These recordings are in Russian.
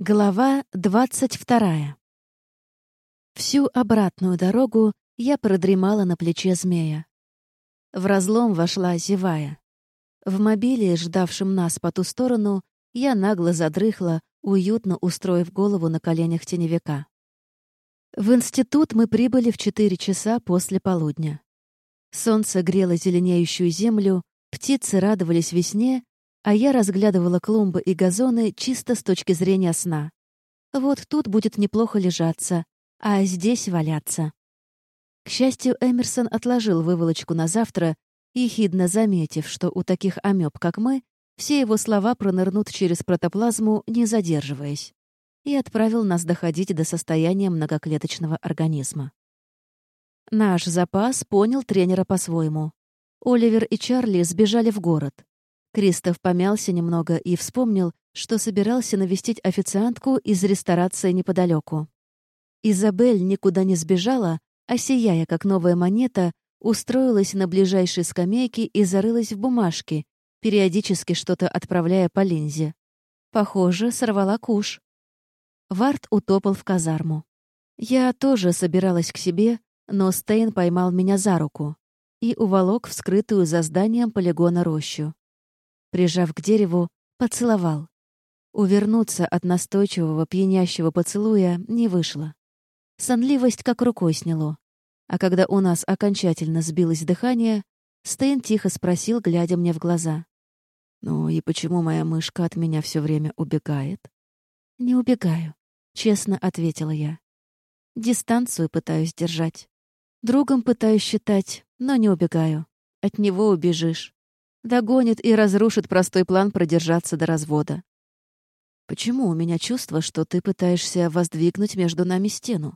Глава двадцать вторая. Всю обратную дорогу я продремала на плече змея. В разлом вошла зевая. В мобиле, ждавшем нас по ту сторону, я нагло задрыхла, уютно устроив голову на коленях теневика. В институт мы прибыли в четыре часа после полудня. Солнце грело зеленеющую землю, птицы радовались весне, а я разглядывала клумбы и газоны чисто с точки зрения сна. Вот тут будет неплохо лежаться, а здесь валяться. К счастью, Эмерсон отложил выволочку на завтра, ехидно заметив, что у таких амеб, как мы, все его слова пронырнут через протоплазму, не задерживаясь, и отправил нас доходить до состояния многоклеточного организма. Наш запас понял тренера по-своему. Оливер и Чарли сбежали в город. Кристоф помялся немного и вспомнил, что собирался навестить официантку из ресторации неподалеку. Изабель никуда не сбежала, а, сияя как новая монета, устроилась на ближайшей скамейке и зарылась в бумажке, периодически что-то отправляя по линзе. Похоже, сорвала куш. Варт утопал в казарму. Я тоже собиралась к себе, но Стейн поймал меня за руку и уволок в скрытую за зданием полигона рощу. Прижав к дереву, поцеловал. Увернуться от настойчивого пьянящего поцелуя не вышло. Сонливость как рукой сняло. А когда у нас окончательно сбилось дыхание, Стейн тихо спросил, глядя мне в глаза. «Ну и почему моя мышка от меня все время убегает?» «Не убегаю», — честно ответила я. «Дистанцию пытаюсь держать. Другом пытаюсь считать, но не убегаю. От него убежишь. Догонит и разрушит простой план продержаться до развода. «Почему у меня чувство, что ты пытаешься воздвигнуть между нами стену?»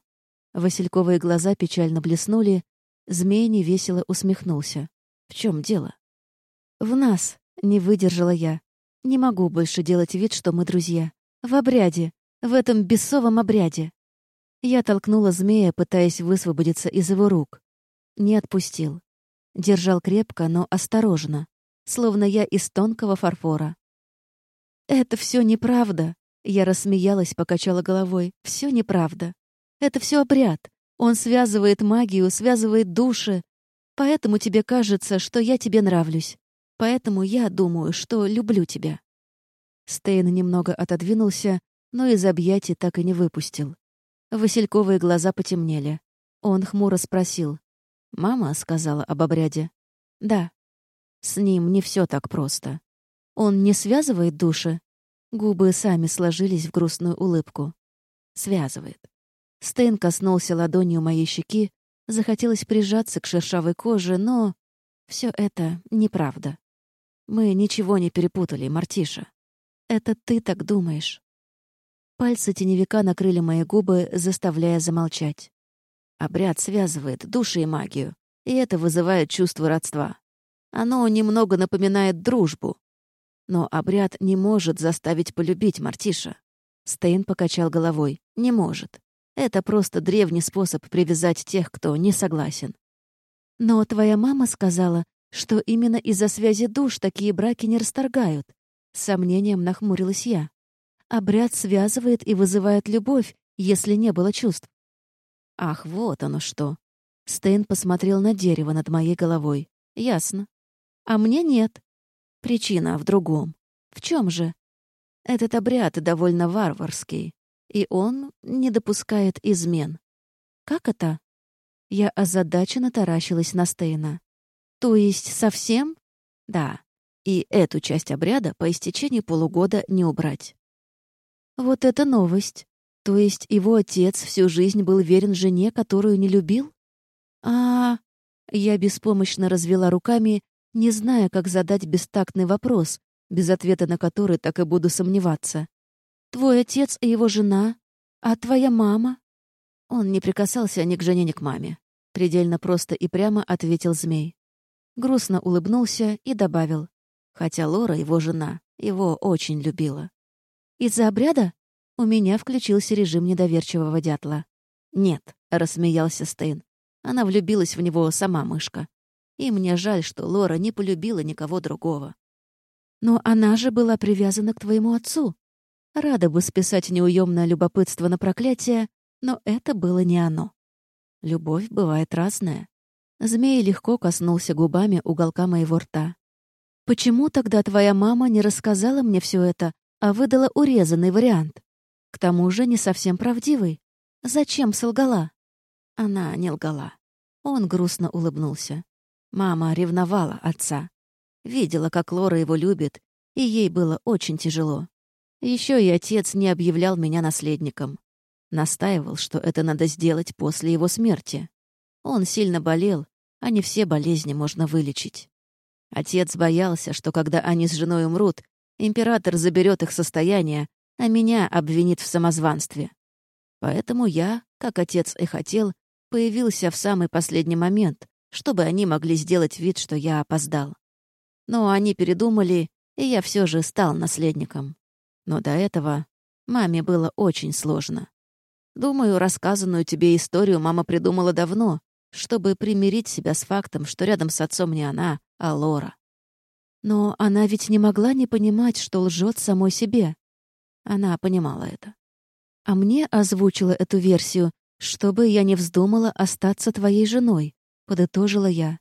Васильковые глаза печально блеснули, змей невесело усмехнулся. «В чем дело?» «В нас», — не выдержала я. «Не могу больше делать вид, что мы друзья. В обряде, в этом бесовом обряде». Я толкнула змея, пытаясь высвободиться из его рук. Не отпустил. Держал крепко, но осторожно словно я из тонкого фарфора. «Это все неправда!» Я рассмеялась, покачала головой. «Все неправда. Это все обряд. Он связывает магию, связывает души. Поэтому тебе кажется, что я тебе нравлюсь. Поэтому я думаю, что люблю тебя». Стейн немного отодвинулся, но из объятий так и не выпустил. Васильковые глаза потемнели. Он хмуро спросил. «Мама сказала об обряде?» «Да». С ним не все так просто. Он не связывает души? Губы сами сложились в грустную улыбку. Связывает. Стейн коснулся ладонью моей щеки, захотелось прижаться к шершавой коже, но все это неправда. Мы ничего не перепутали, Мартиша. Это ты так думаешь. Пальцы теневика накрыли мои губы, заставляя замолчать. Обряд связывает души и магию, и это вызывает чувство родства. Оно немного напоминает дружбу. Но обряд не может заставить полюбить Мартиша. Стейн покачал головой. Не может. Это просто древний способ привязать тех, кто не согласен. Но твоя мама сказала, что именно из-за связи душ такие браки не расторгают. С сомнением нахмурилась я. Обряд связывает и вызывает любовь, если не было чувств. Ах, вот оно что. Стейн посмотрел на дерево над моей головой. Ясно. А мне нет. Причина в другом. В чем же? Этот обряд довольно варварский, и он не допускает измен. Как это? Я озадаченно таращилась на Стейна. То есть совсем? Да. И эту часть обряда по истечении полугода не убрать. Вот это новость. То есть его отец всю жизнь был верен жене, которую не любил? А, -а, я беспомощно развела руками не зная, как задать бестактный вопрос, без ответа на который так и буду сомневаться. «Твой отец и его жена? А твоя мама?» Он не прикасался ни к жене, ни к маме. Предельно просто и прямо ответил змей. Грустно улыбнулся и добавил. Хотя Лора, его жена, его очень любила. «Из-за обряда?» У меня включился режим недоверчивого дятла. «Нет», — рассмеялся Стейн. Она влюбилась в него сама мышка. И мне жаль, что Лора не полюбила никого другого. Но она же была привязана к твоему отцу. Рада бы списать неуемное любопытство на проклятие, но это было не оно. Любовь бывает разная. Змей легко коснулся губами уголка моего рта. «Почему тогда твоя мама не рассказала мне все это, а выдала урезанный вариант? К тому же не совсем правдивый. Зачем солгала?» Она не лгала. Он грустно улыбнулся. Мама ревновала отца. Видела, как Лора его любит, и ей было очень тяжело. Еще и отец не объявлял меня наследником. Настаивал, что это надо сделать после его смерти. Он сильно болел, а не все болезни можно вылечить. Отец боялся, что когда они с женой умрут, император заберет их состояние, а меня обвинит в самозванстве. Поэтому я, как отец и хотел, появился в самый последний момент, чтобы они могли сделать вид, что я опоздал. Но они передумали, и я все же стал наследником. Но до этого маме было очень сложно. Думаю, рассказанную тебе историю мама придумала давно, чтобы примирить себя с фактом, что рядом с отцом не она, а Лора. Но она ведь не могла не понимать, что лжет самой себе. Она понимала это. А мне озвучила эту версию, чтобы я не вздумала остаться твоей женой, подытожила я.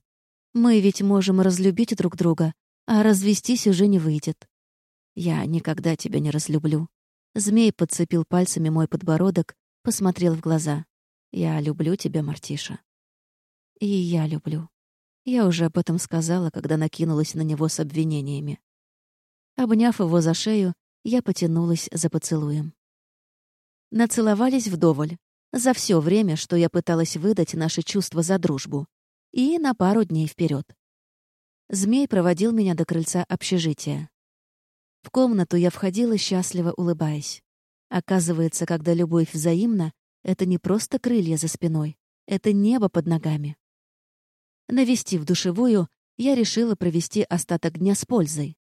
Мы ведь можем разлюбить друг друга, а развестись уже не выйдет. Я никогда тебя не разлюблю. Змей подцепил пальцами мой подбородок посмотрел в глаза. «Я люблю тебя, Мартиша». «И я люблю». Я уже об этом сказала, когда накинулась на него с обвинениями. Обняв его за шею, я потянулась за поцелуем. Нацеловались вдоволь, за все время, что я пыталась выдать наши чувства за дружбу, и на пару дней вперед. Змей проводил меня до крыльца общежития. В комнату я входила, счастливо улыбаясь. Оказывается, когда любовь взаимна, это не просто крылья за спиной, это небо под ногами. Навестив душевую, я решила провести остаток дня с пользой.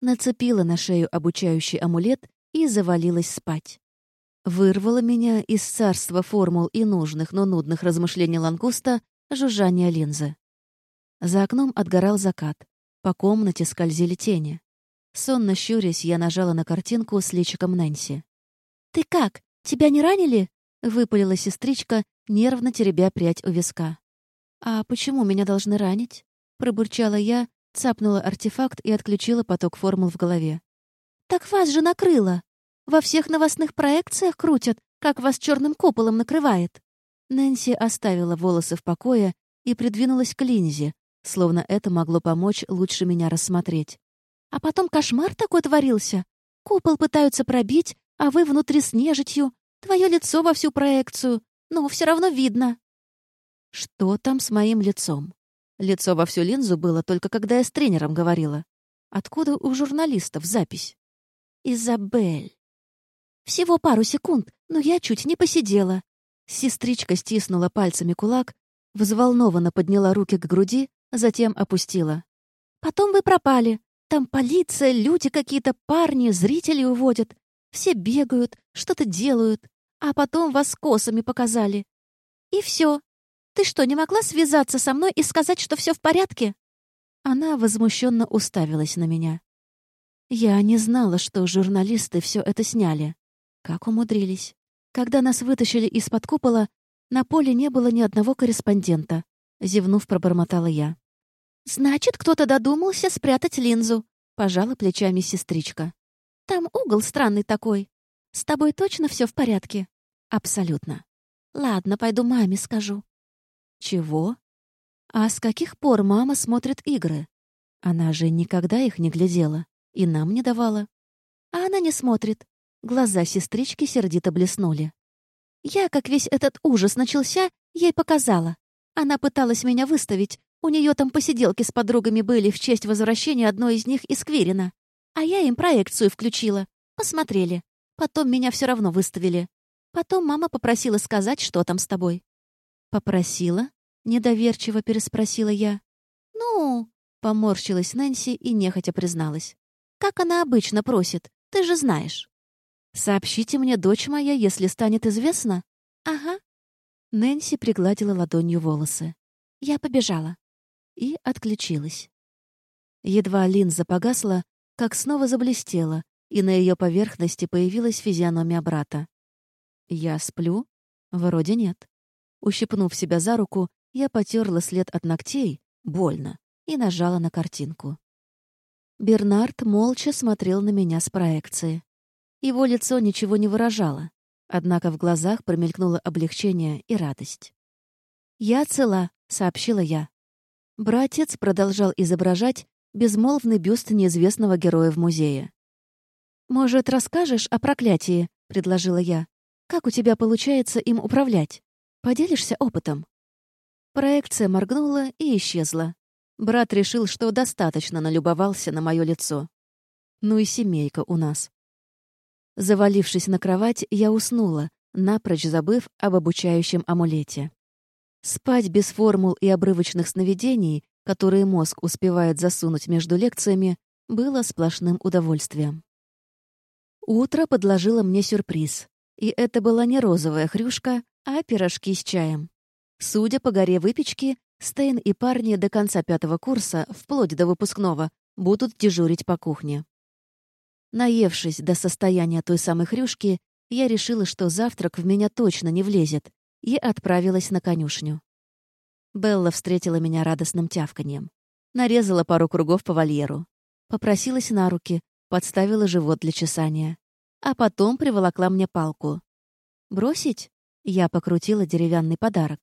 Нацепила на шею обучающий амулет и завалилась спать. Вырвала меня из царства формул и нужных, но нудных размышлений лангуста жужжание линзы. За окном отгорал закат. По комнате скользили тени. Сонно щурясь, я нажала на картинку с личиком Нэнси. «Ты как? Тебя не ранили?» — выпалила сестричка, нервно теребя прядь у виска. «А почему меня должны ранить?» — пробурчала я, цапнула артефакт и отключила поток формул в голове. «Так вас же накрыло! Во всех новостных проекциях крутят, как вас черным куполом накрывает!» Нэнси оставила волосы в покое и придвинулась к линзе, словно это могло помочь лучше меня рассмотреть. А потом кошмар такой творился. Купол пытаются пробить, а вы внутри с нежитью, твое лицо во всю проекцию, но все равно видно». «Что там с моим лицом?» Лицо во всю линзу было только когда я с тренером говорила. Откуда у журналистов запись? «Изабель». Всего пару секунд, но я чуть не посидела. Сестричка стиснула пальцами кулак, взволнованно подняла руки к груди, затем опустила. «Потом вы пропали. Там полиция, люди какие-то, парни, зрители уводят. Все бегают, что-то делают, а потом вас косами показали. И все. Ты что, не могла связаться со мной и сказать, что все в порядке?» Она возмущенно уставилась на меня. Я не знала, что журналисты все это сняли. Как умудрились. Когда нас вытащили из-под купола, на поле не было ни одного корреспондента. Зевнув, пробормотала я. «Значит, кто-то додумался спрятать линзу», — пожала плечами сестричка. Там угол странный такой. С тобой точно все в порядке? Абсолютно. Ладно, пойду маме скажу. Чего? А с каких пор мама смотрит игры? Она же никогда их не глядела и нам не давала. А она не смотрит. Глаза сестрички сердито блеснули. Я, как весь этот ужас начался, ей показала. Она пыталась меня выставить. У нее там посиделки с подругами были в честь возвращения одной из них из Квирина. А я им проекцию включила. Посмотрели. Потом меня все равно выставили. Потом мама попросила сказать, что там с тобой. «Попросила?» — недоверчиво переспросила я. «Ну...» — поморщилась Нэнси и нехотя призналась. «Как она обычно просит, ты же знаешь». «Сообщите мне, дочь моя, если станет известно?» «Ага». Нэнси пригладила ладонью волосы. Я побежала. И отключилась. Едва линза погасла, как снова заблестела, и на ее поверхности появилась физиономия брата. Я сплю? Вроде нет. Ущипнув себя за руку, я потерла след от ногтей, больно, и нажала на картинку. Бернард молча смотрел на меня с проекции. Его лицо ничего не выражало, однако в глазах промелькнуло облегчение и радость. «Я цела», — сообщила я. Братец продолжал изображать безмолвный бюст неизвестного героя в музее. «Может, расскажешь о проклятии?» — предложила я. «Как у тебя получается им управлять? Поделишься опытом?» Проекция моргнула и исчезла. Брат решил, что достаточно налюбовался на мое лицо. Ну и семейка у нас. Завалившись на кровать, я уснула, напрочь забыв об обучающем амулете. Спать без формул и обрывочных сновидений, которые мозг успевает засунуть между лекциями, было сплошным удовольствием. Утро подложило мне сюрприз. И это была не розовая хрюшка, а пирожки с чаем. Судя по горе выпечки, Стейн и парни до конца пятого курса, вплоть до выпускного, будут дежурить по кухне. Наевшись до состояния той самой хрюшки, я решила, что завтрак в меня точно не влезет, и отправилась на конюшню. Белла встретила меня радостным тявканьем. Нарезала пару кругов по вольеру. Попросилась на руки, подставила живот для чесания. А потом приволокла мне палку. «Бросить?» Я покрутила деревянный подарок.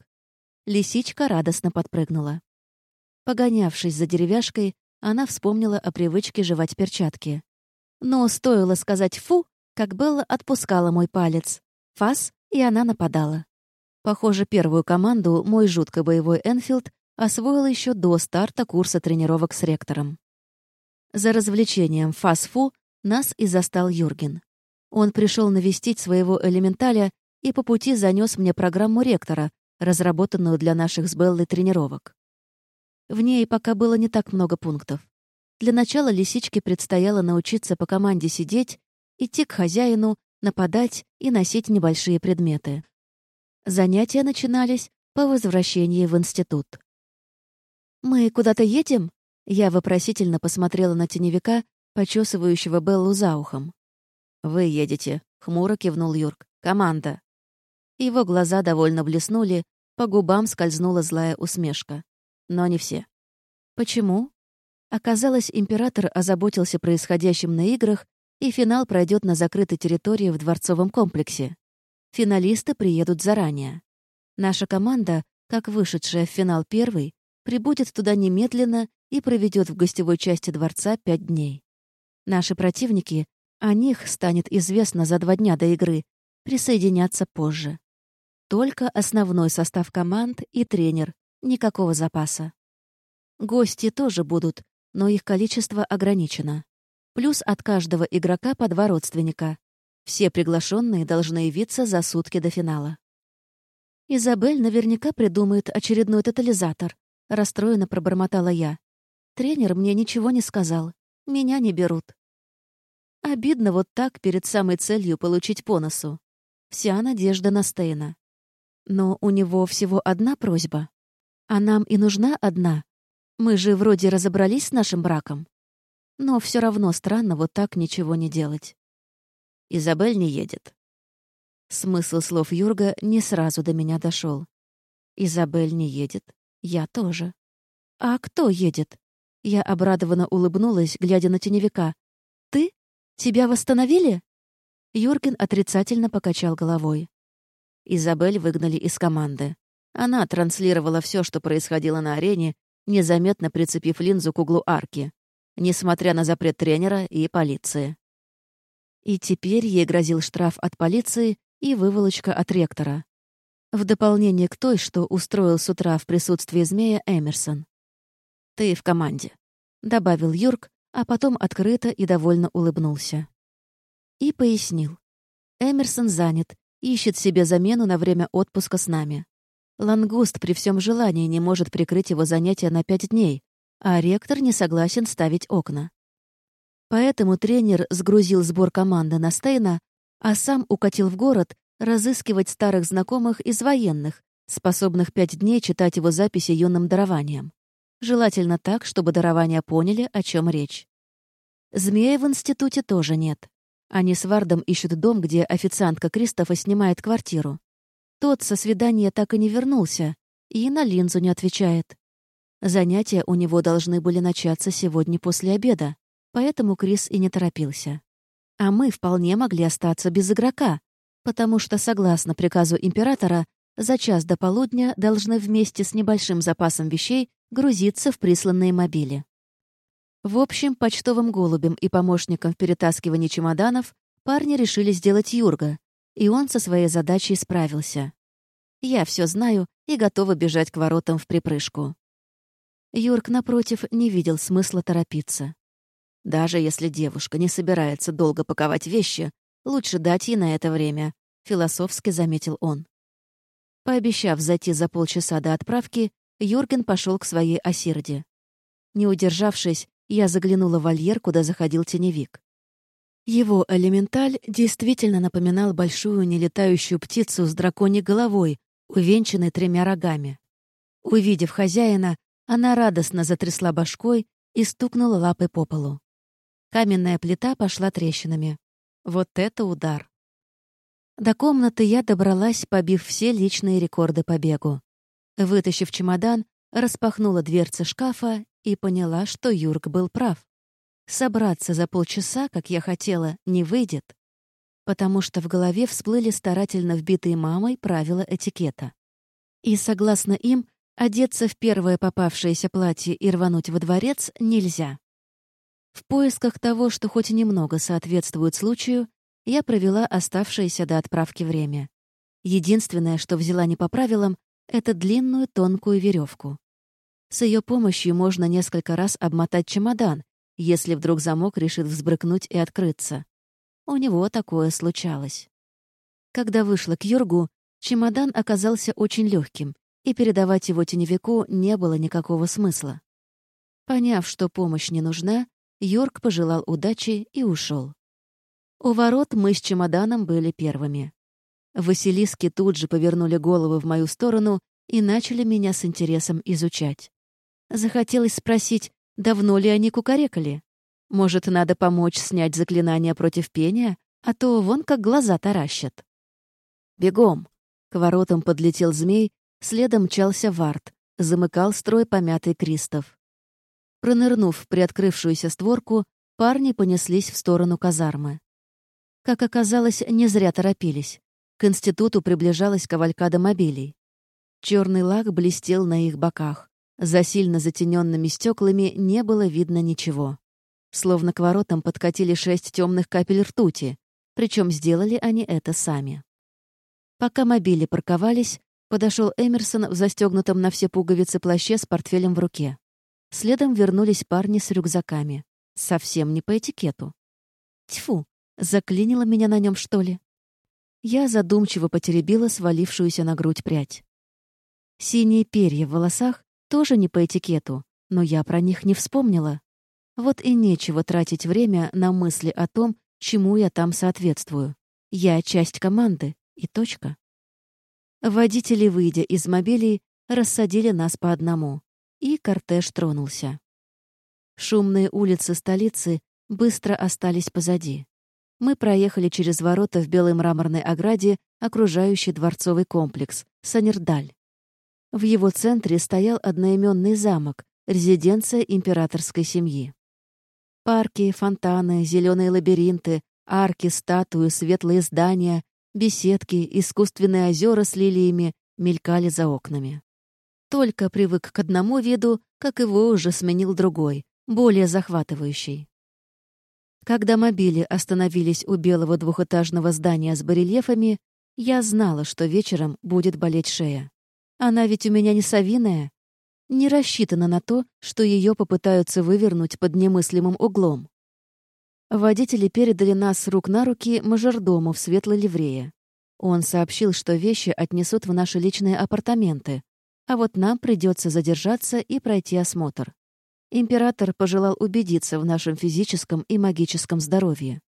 Лисичка радостно подпрыгнула. Погонявшись за деревяшкой, она вспомнила о привычке жевать перчатки. Но стоило сказать «фу», как Белла отпускала мой палец. Фас, и она нападала. Похоже, первую команду мой жутко боевой Энфилд освоил еще до старта курса тренировок с ректором. За развлечением фас-фу нас и застал Юрген. Он пришел навестить своего элементаля и по пути занес мне программу ректора, разработанную для наших с Беллой тренировок. В ней пока было не так много пунктов. Для начала лисичке предстояло научиться по команде сидеть, идти к хозяину, нападать и носить небольшие предметы. Занятия начинались по возвращении в институт. «Мы куда-то едем?» Я вопросительно посмотрела на теневика, почесывающего Беллу за ухом. «Вы едете», — хмуро кивнул Юрк. «Команда». Его глаза довольно блеснули, по губам скользнула злая усмешка. Но не все. Почему? Оказалось, император озаботился происходящим на играх, и финал пройдет на закрытой территории в дворцовом комплексе. Финалисты приедут заранее. Наша команда, как вышедшая в финал первой, прибудет туда немедленно и проведет в гостевой части дворца пять дней. Наши противники, о них станет известно за два дня до игры, присоединятся позже. Только основной состав команд и тренер, никакого запаса. Гости тоже будут, но их количество ограничено. Плюс от каждого игрока по два родственника. Все приглашенные должны явиться за сутки до финала. Изабель наверняка придумает очередной тотализатор. Расстроенно пробормотала я. Тренер мне ничего не сказал. Меня не берут. Обидно вот так перед самой целью получить по носу. Вся надежда на Стейна. Но у него всего одна просьба. А нам и нужна одна. Мы же вроде разобрались с нашим браком. Но все равно странно вот так ничего не делать. Изабель не едет. Смысл слов Юрга не сразу до меня дошел. Изабель не едет. Я тоже. А кто едет? Я обрадованно улыбнулась, глядя на теневика. Ты? Тебя восстановили? Юрген отрицательно покачал головой. Изабель выгнали из команды. Она транслировала все, что происходило на арене, незаметно прицепив линзу к углу арки, несмотря на запрет тренера и полиции. И теперь ей грозил штраф от полиции и выволочка от ректора. В дополнение к той, что устроил с утра в присутствии змея Эмерсон. «Ты в команде», — добавил Юрк, а потом открыто и довольно улыбнулся. И пояснил. Эмерсон занят, ищет себе замену на время отпуска с нами. Лангуст при всем желании не может прикрыть его занятия на пять дней, а ректор не согласен ставить окна. Поэтому тренер сгрузил сбор команды на Стейна, а сам укатил в город разыскивать старых знакомых из военных, способных пять дней читать его записи юным дарованием. Желательно так, чтобы дарования поняли, о чем речь. Змея в институте тоже нет. Они с Вардом ищут дом, где официантка Кристофа снимает квартиру. Тот со свидания так и не вернулся и на линзу не отвечает. Занятия у него должны были начаться сегодня после обеда, поэтому Крис и не торопился. А мы вполне могли остаться без игрока, потому что, согласно приказу императора, за час до полудня должны вместе с небольшим запасом вещей грузиться в присланные мобили. В общем, почтовым голубем и помощником в перетаскивании чемоданов парни решили сделать Юрга, и он со своей задачей справился. Я все знаю и готова бежать к воротам в припрыжку. Юрк, напротив, не видел смысла торопиться. Даже если девушка не собирается долго паковать вещи, лучше дать ей на это время, философски заметил он. Пообещав зайти за полчаса до отправки, Юрген пошел к своей осирде. Не удержавшись, я заглянула в вольер, куда заходил теневик. Его элементаль действительно напоминал большую нелетающую птицу с драконьей головой, увенчанной тремя рогами. Увидев хозяина, она радостно затрясла башкой и стукнула лапой по полу. Каменная плита пошла трещинами. Вот это удар! До комнаты я добралась, побив все личные рекорды по бегу. Вытащив чемодан, распахнула дверцы шкафа и поняла, что Юрк был прав. Собраться за полчаса, как я хотела, не выйдет, потому что в голове всплыли старательно вбитые мамой правила этикета. И, согласно им, одеться в первое попавшееся платье и рвануть во дворец нельзя. В поисках того, что хоть немного соответствует случаю, я провела оставшееся до отправки время. Единственное, что взяла не по правилам, это длинную тонкую веревку. С ее помощью можно несколько раз обмотать чемодан, если вдруг замок решит взбрыкнуть и открыться. У него такое случалось. Когда вышла к Юргу, чемодан оказался очень легким, и передавать его теневику не было никакого смысла. Поняв, что помощь не нужна, Юрк пожелал удачи и ушел. У ворот мы с чемоданом были первыми. Василиски тут же повернули головы в мою сторону и начали меня с интересом изучать. Захотелось спросить, давно ли они кукарекали. Может, надо помочь снять заклинание против пения, а то вон как глаза таращат. «Бегом!» К воротам подлетел змей, следом мчался Варт, замыкал строй помятый Кристоф. Пронырнув приоткрывшуюся створку, парни понеслись в сторону казармы. Как оказалось, не зря торопились. К институту приближалась кавалькада мобилей. Черный лак блестел на их боках. За сильно затененными стеклами не было видно ничего. Словно к воротам подкатили шесть темных капель ртути, причем сделали они это сами. Пока мобили парковались, подошел Эмерсон в застегнутом на все пуговицы плаще с портфелем в руке. Следом вернулись парни с рюкзаками. Совсем не по этикету. Тьфу, заклинило меня на нем, что ли? Я задумчиво потеребила свалившуюся на грудь прядь. Синие перья в волосах тоже не по этикету, но я про них не вспомнила. Вот и нечего тратить время на мысли о том, чему я там соответствую. Я часть команды, и точка. Водители, выйдя из мобилей, рассадили нас по одному, и кортеж тронулся. Шумные улицы столицы быстро остались позади. Мы проехали через ворота в белой мраморной ограде, окружающий дворцовый комплекс, Санердаль. В его центре стоял одноименный замок, резиденция императорской семьи. Парки, фонтаны, зеленые лабиринты, арки, статуи, светлые здания, беседки, искусственные озера с лилиями мелькали за окнами. Только привык к одному виду, как его уже сменил другой, более захватывающий. Когда мобили остановились у белого двухэтажного здания с барельефами, я знала, что вечером будет болеть шея. Она ведь у меня не совиная. Не рассчитана на то, что ее попытаются вывернуть под немыслимым углом. Водители передали нас с рук на руки мажордому в светлой ливрее. Он сообщил, что вещи отнесут в наши личные апартаменты, а вот нам придется задержаться и пройти осмотр. Император пожелал убедиться в нашем физическом и магическом здоровье.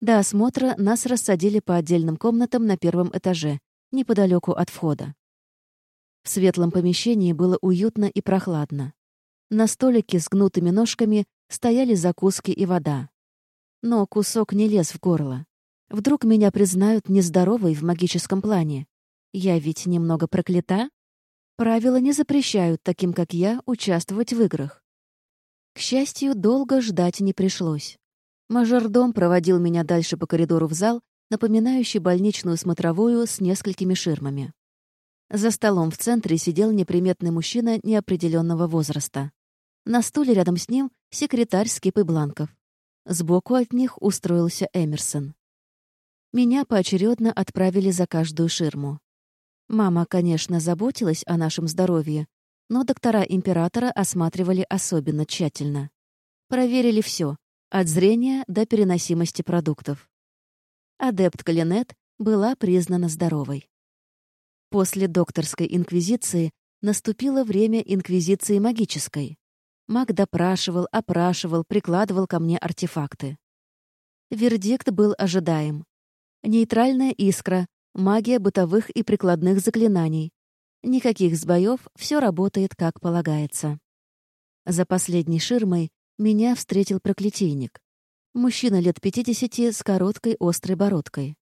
До осмотра нас рассадили по отдельным комнатам на первом этаже, неподалеку от входа. В светлом помещении было уютно и прохладно. На столике с гнутыми ножками стояли закуски и вода. но кусок не лез в горло. Вдруг меня признают нездоровой в магическом плане. Я ведь немного проклята? Правила не запрещают таким, как я, участвовать в играх. К счастью, долго ждать не пришлось. Мажордом проводил меня дальше по коридору в зал, напоминающий больничную смотровую с несколькими ширмами. За столом в центре сидел неприметный мужчина неопределенного возраста. На стуле рядом с ним секретарь Скипы Бланков. Сбоку от них устроился Эмерсон. Меня поочередно отправили за каждую ширму. Мама, конечно, заботилась о нашем здоровье, но доктора императора осматривали особенно тщательно. Проверили все, от зрения до переносимости продуктов. Адепт Калинет была признана здоровой. После докторской инквизиции наступило время инквизиции магической. Маг допрашивал, опрашивал, прикладывал ко мне артефакты. Вердикт был ожидаем. Нейтральная искра, магия бытовых и прикладных заклинаний. Никаких сбоев, все работает как полагается. За последней ширмой меня встретил проклятийник. Мужчина лет 50 с короткой острой бородкой.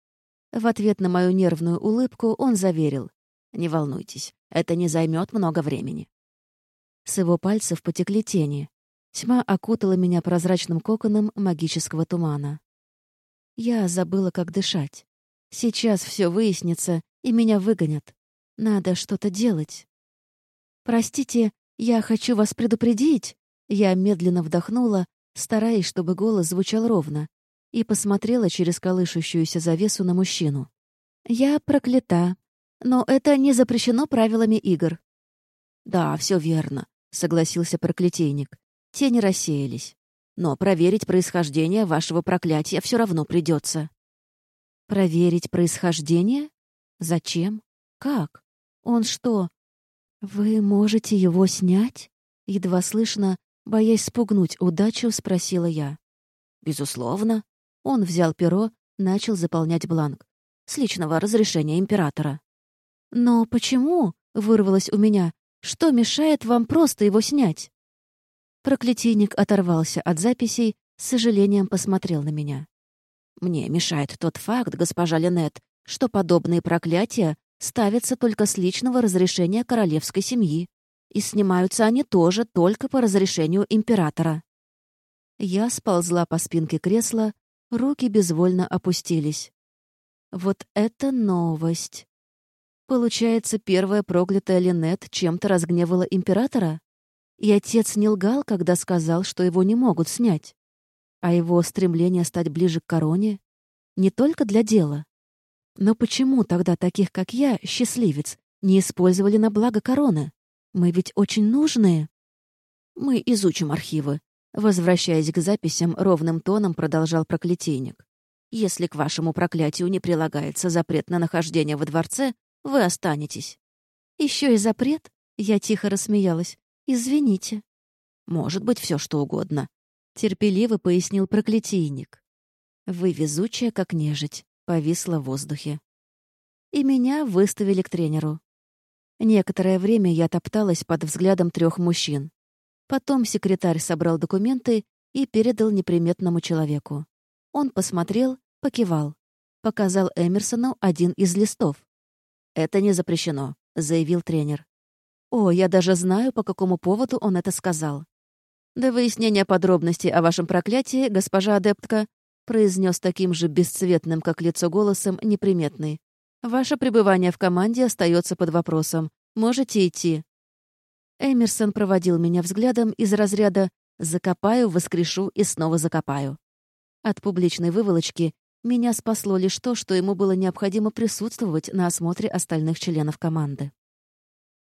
В ответ на мою нервную улыбку он заверил. «Не волнуйтесь, это не займет много времени». С его пальцев потекли тени. Тьма окутала меня прозрачным коконом магического тумана. Я забыла, как дышать. Сейчас все выяснится, и меня выгонят. Надо что-то делать. «Простите, я хочу вас предупредить». Я медленно вдохнула, стараясь, чтобы голос звучал ровно, и посмотрела через колышущуюся завесу на мужчину. «Я проклята, но это не запрещено правилами игр». «Да, все верно согласился проклятийник. Тени рассеялись. Но проверить происхождение вашего проклятия все равно придется. Проверить происхождение? Зачем? Как? Он что? Вы можете его снять? Едва слышно, боясь спугнуть удачу, спросила я. Безусловно. Он взял перо, начал заполнять бланк. С личного разрешения императора. «Но почему?» — вырвалось у меня. Что мешает вам просто его снять?» Проклятийник оторвался от записей, с сожалением посмотрел на меня. «Мне мешает тот факт, госпожа Ленет, что подобные проклятия ставятся только с личного разрешения королевской семьи, и снимаются они тоже только по разрешению императора». Я сползла по спинке кресла, руки безвольно опустились. Вот это новость! Получается, первая проклятая Линет чем-то разгневала императора? И отец не лгал, когда сказал, что его не могут снять. А его стремление стать ближе к короне не только для дела. Но почему тогда таких, как я, счастливец, не использовали на благо короны? Мы ведь очень нужные. Мы изучим архивы. Возвращаясь к записям, ровным тоном продолжал проклятийник. Если к вашему проклятию не прилагается запрет на нахождение во дворце, вы останетесь. Еще и запрет? Я тихо рассмеялась. Извините. Может быть, все что угодно. Терпеливо пояснил проклятийник. Вы везучая, как нежить, повисла в воздухе. И меня выставили к тренеру. Некоторое время я топталась под взглядом трех мужчин. Потом секретарь собрал документы и передал неприметному человеку. Он посмотрел, покивал. Показал Эмерсону один из листов. «Это не запрещено», — заявил тренер. «О, я даже знаю, по какому поводу он это сказал». «До выяснения подробностей о вашем проклятии, госпожа адептка», произнес таким же бесцветным, как лицо голосом, неприметный. «Ваше пребывание в команде остается под вопросом. Можете идти». Эмерсон проводил меня взглядом из разряда «закопаю, воскрешу и снова закопаю». От публичной выволочки меня спасло лишь то, что ему было необходимо присутствовать на осмотре остальных членов команды.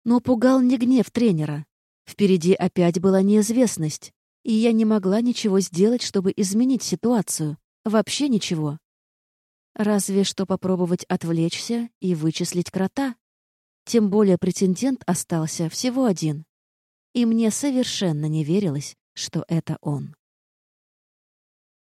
Но пугал не гнев тренера. Впереди опять была неизвестность, и я не могла ничего сделать, чтобы изменить ситуацию. Вообще ничего. Разве что попробовать отвлечься и вычислить крота. Тем более претендент остался всего один. И мне совершенно не верилось, что это он.